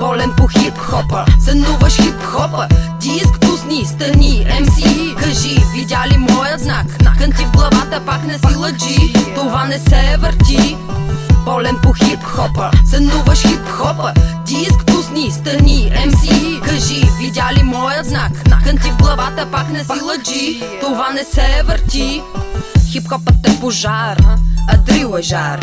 Болен по хип-хопа, сънуваш хип-хопа. Диск, пусни, стани, МС Кажи, видя ли моят знак? Накън ти в главата пак не си лъджи Това не се върти. Болен по хип-хопа, сънуваш хип-хопа. Диск, пусни, стани, МС Кажи, видя ли моят знак? Накън ти в главата пак не си лъджи Това не се върти. Хип-хопът е пожар, а дрил е жар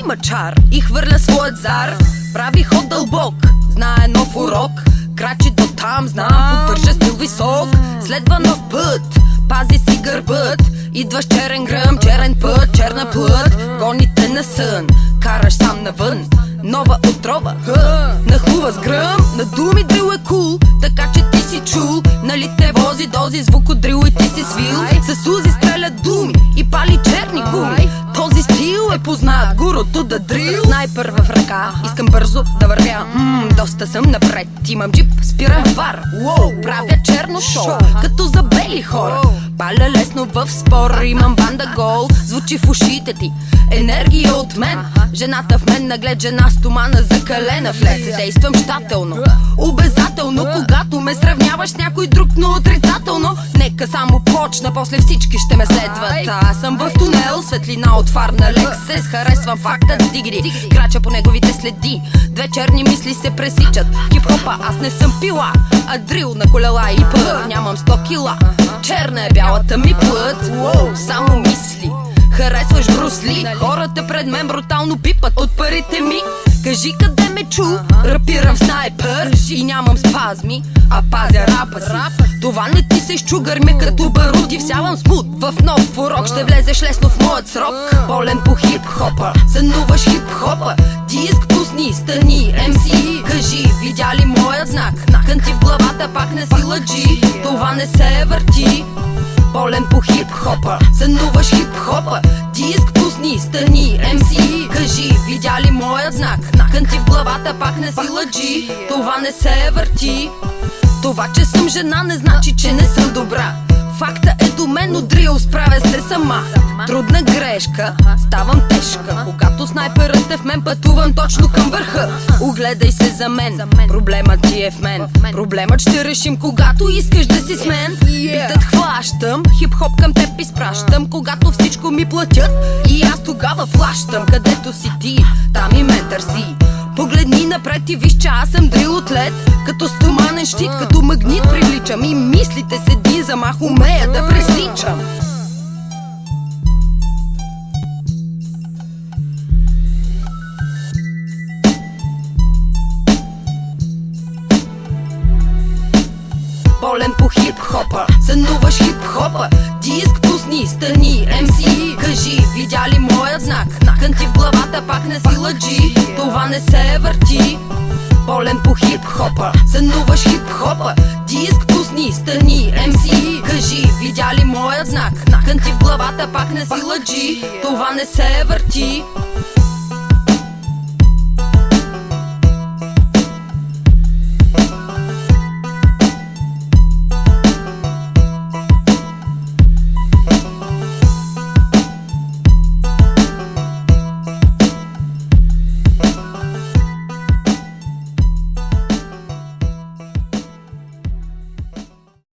има чар и хвърля своят зар. Прави ход дълбок, знае нов урок. Крачи до там, знам, поддържа стил висок. Следва нов път, пази си гърбът. Идваш черен гръм, черен път, черна плът. Гоните на сън, караш сам навън. Нова отрова, ха, нахлува с гръм. На думи дрил е кул, така че ти си чул. Нали те вози дози звук от дрил и ти си свил. С узи стрелят думи познат, гурото да дрил. Снайпер в ръка, искам бързо да вървя. Ммм, доста съм напред, имам джип, спирам в бар Уоу, правя черно шоу, като за бели хора. Паля лесно в спор, имам банда гол. Звучи в ушите ти, енергия от мен. Жената в мен наглед жена стомана закалена в лед Действам щателно, обязателно Когато ме сравняваш с някой друг, но отрицателно Нека само почна, после всички ще ме следват. Аз съм в тунел, светлина от фар на Лексес Харесвам факта дигри, крача по неговите следи Две черни мисли се пресичат. Хип-хопа, аз не съм пила А дрил на колела и път Нямам 100 кила Черна е бялата ми плът. Само мисли Харесваш брусли Хората пред мен брутално пипат от парите ми. Кажи къде ме чу Рапирам снайпер. И нямам спазми А пазя рапа си Това не ти се изчугърме като баруди Всявам смут. В нов урок Ще влезеш лесно в моят срок. Болен по хип-хопа Сънуваш хип-хопа. Диск пусни, стани, МС Кажи, видя ли моят знак? Накън ти в главата пак не си лъджи Това не се върти. Болен по хип-хопа Сънуваш хип-хопа. Диск пусни, стани, МС Кажи, видя ли моят знак? Накън ти в главата пак не си лъджи Това не се върти Това, че съм жена не значи, че не съм добра. Факта е до мен, но дрил справя се сама. Трудна грешка, ставам тежка. Когато снайперът е в мен, пътувам точно към върха. Огледай се за мен, проблемът ти е в мен. Проблемът ще решим, когато искаш да си с мен. Битът хващам, хип-хоп към теб изпращам. Когато всичко ми платят и аз тогава плащам Където си ти, там и ме търси Погледни напред и виж, че аз съм дрил от лед. Като стоманен щит, като магнит приличам. И мислите с един замах умея да пресичам. Болен по хип-хопа, сънуваш хип-хопа. Диск пусни, стани, МС Кажи, видя ли моят знак? Накън ти в главата пак не си лъджи не се върти. Болен по хип-хопа, сънуваш хип-хопа. Диск пусни, стани, МС Кажи, видя ли моят знак? Накън ти в главата пак не си лъджи Това не се върти